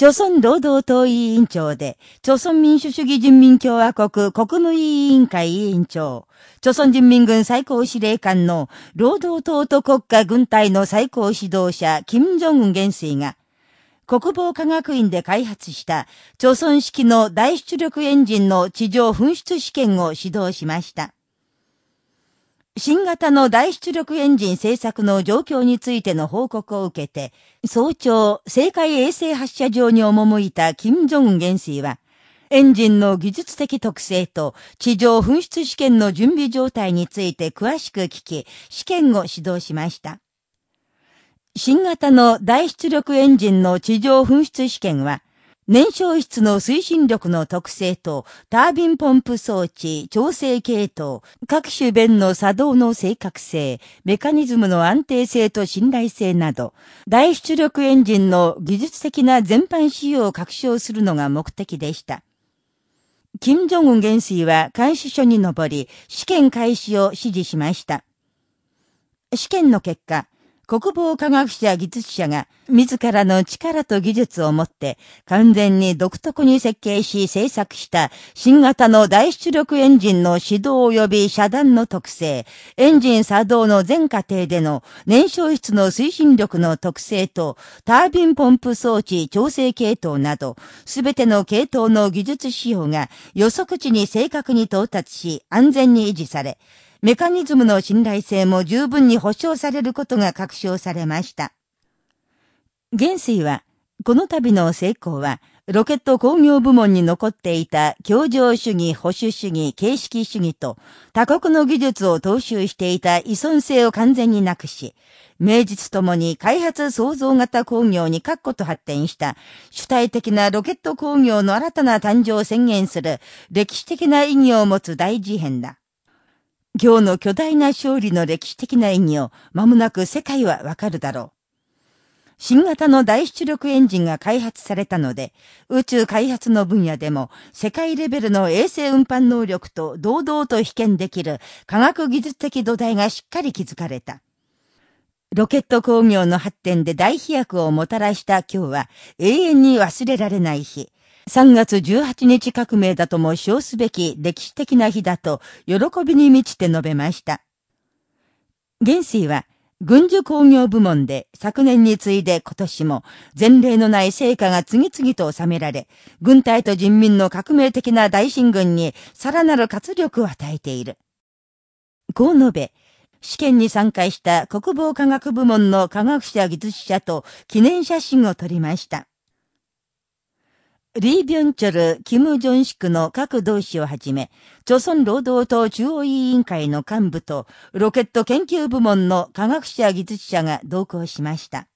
朝鮮労働党委員長で、朝鮮民主主義人民共和国国務委員会委員長、朝鮮人民軍最高司令官の労働党と国家軍隊の最高指導者、金正恩元帥が、国防科学院で開発した朝鮮式の大出力エンジンの地上噴出試験を指導しました。新型の大出力エンジン製作の状況についての報告を受けて、早朝、政界衛星発射場に赴いた金正恩元帥は、エンジンの技術的特性と地上噴出試験の準備状態について詳しく聞き、試験を指導しました。新型の大出力エンジンの地上噴出試験は、燃焼室の推進力の特性と、タービンポンプ装置、調整系統、各種弁の作動の正確性、メカニズムの安定性と信頼性など、大出力エンジンの技術的な全般仕様を確証するのが目的でした。金正恩元帥は監視所に登り、試験開始を指示しました。試験の結果、国防科学者技術者が自らの力と技術をもって完全に独特に設計し製作した新型の大出力エンジンの始動及び遮断の特性、エンジン作動の全過程での燃焼室の推進力の特性とタービンポンプ装置調整系統など、すべての系統の技術仕様が予測値に正確に到達し安全に維持され、メカニズムの信頼性も十分に保証されることが確証されました。元帥は、この度の成功は、ロケット工業部門に残っていた協情主義、保守主義、形式主義と他国の技術を踏襲していた依存性を完全になくし、名実ともに開発創造型工業に確固と発展した主体的なロケット工業の新たな誕生を宣言する歴史的な意義を持つ大事変だ。今日の巨大な勝利の歴史的な意義を間もなく世界はわかるだろう。新型の大出力エンジンが開発されたので、宇宙開発の分野でも世界レベルの衛星運搬能力と堂々と被験できる科学技術的土台がしっかり築かれた。ロケット工業の発展で大飛躍をもたらした今日は永遠に忘れられない日。3月18日革命だとも称すべき歴史的な日だと喜びに満ちて述べました。元帥は、軍需工業部門で昨年に次いで今年も前例のない成果が次々と収められ、軍隊と人民の革命的な大進軍にさらなる活力を与えている。こう述べ、試験に参加した国防科学部門の科学者技術者と記念写真を撮りました。リー・ビョンチョル、キム・ジョンシクの各同志をはじめ、朝鮮労働党中央委員会の幹部と、ロケット研究部門の科学者技術者が同行しました。